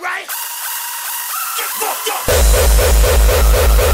Right. Get fucked up!